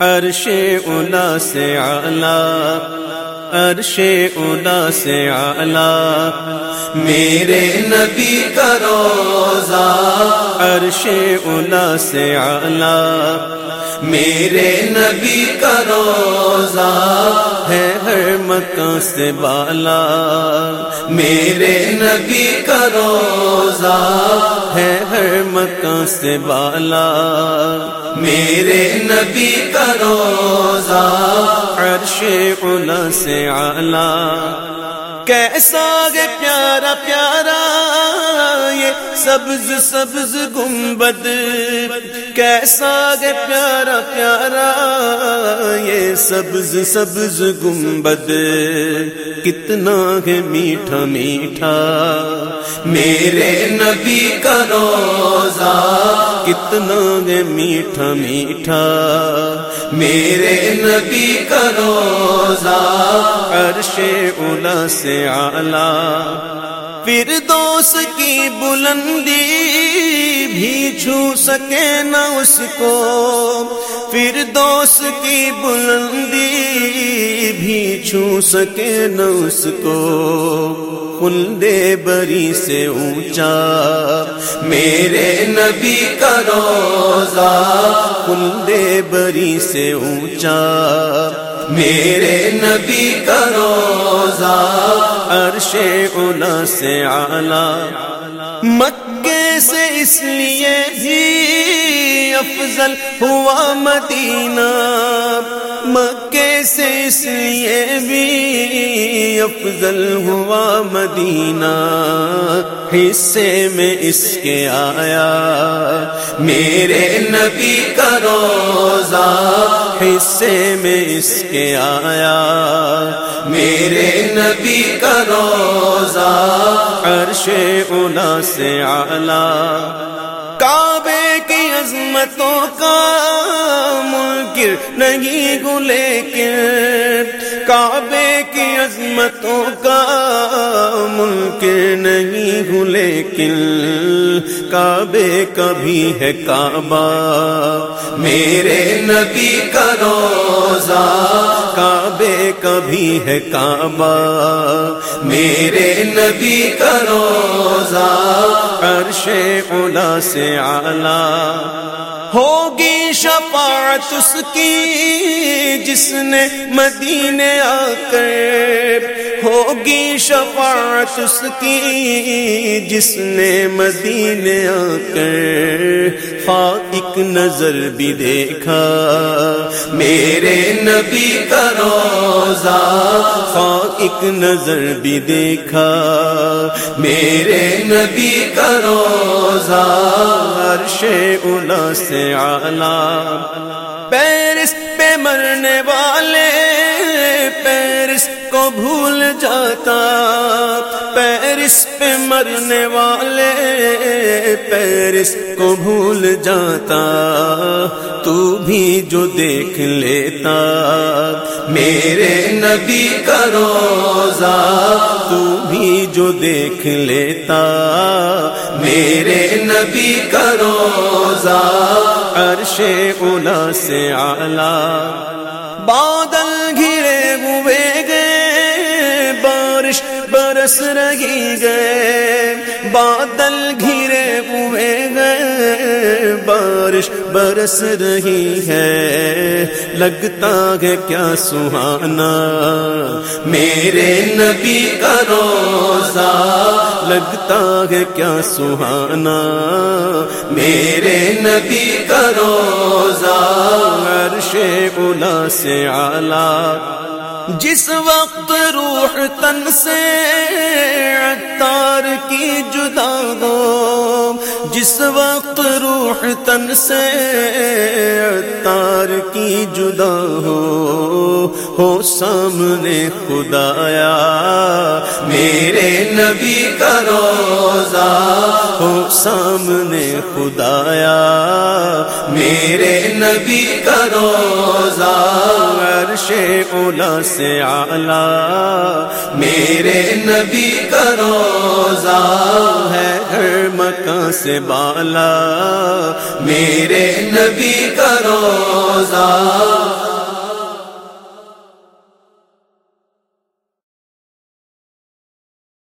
عرش اولا سے آلہ عرش اولا سے آلہ میرے نبی کا روزہ عرش اولا سے آلہ میرے نبی کا روزہ ہے ہر مکان سے بالا۔ میرے نبی کا روزہ ہے ہر مکان سے بالا۔ میرے نبی کا روزہ عرش اولا سے آلہ کیسا گے پیارا پیارا سبز سبز گنبد، کیسا گے پیارا پیارا، یہ سبز سبز گنبد۔ کتنا ہے میٹھا میٹھا، میرے نبی کا روزہ۔ کتنا ہے میٹھا میٹھا، میرے نبی کا روزہ۔ عرش اولا سے آلہ پھر دوست کی بلندی بھی چھو سکے نہ اس کو۔ پھر دوست کی بلندی بھی چھو سکے نہ اس کو۔ کلدے بری سے اونچا۔ میرے نبی کا روزہ کلدے بری سے اونچا۔ میرے نبی کا روزہ عرش اولا سے آلہ مکے سے اس لیے بھی افضل ہوا مدینہ۔ مکے سے اس لیے بھی افضل ہوا مدینہ۔ حصے میں اس کے آیا۔ میرے نبی کا روزہ حصے میں اس کے آیا۔ میرے نبی کا روزہ عرش اولا سے آلہ کعبے کی عظمتوں کا منکر نہیں گلے کے۔ کعبے کی عظمتوں کا منکر نہیں گلے کل کعبے کا بھی ہے کعبہ۔ میرے نبی کا روزہ کعبے کا بھی ہے کعبہ۔ میرے نبی کا روزہ عرش اولا سے آلہ ہوگی شفاعت اس کی جس نے مدینے آ کر ہوگی شفاعت اس کی جس نے مدینے آ کر خواہ ایک نظر بھی دیکھا۔ میرے نبی کا روزہ خواہ ایک نظر بھی دیکھا۔ میرے نبی کا روزہ عرش اولا سے آلہ پیرس پہ مرنے والے پیرس کو بھول جاتا پیرس پہ مرنے والے پیرس کو بھول جاتا، تو بھی جو دیکھ لیتا، میرے نبی کا روزہ، تو بھی جو دیکھ لیتا، میرے نبی کا روزہ، عرش اولا سے آلہ بادل بارش برس رہی گئے بادل گھرے ہوئے گئے بارش برس رہی ہے۔ لگتا ہے کیا سہانا، میرے نبی کا روزہ۔ لگتا ہے کیا سہانا، میرے نبی کا روزہ۔ عرش اولا سے آلہ جس وقت روح تن سے تار کی جدا ہو، جس وقت روح تن سے تار کی جدا ہو ہو سامنے خدایا، میرے نبی کا روزہ ہو سامنے خدایا، میرے نبی کا روزہ عرش اولا سے آلہ میرے نبی کا روزہ ہے ہر مکان سے بالا، میرے نبی کا روزہ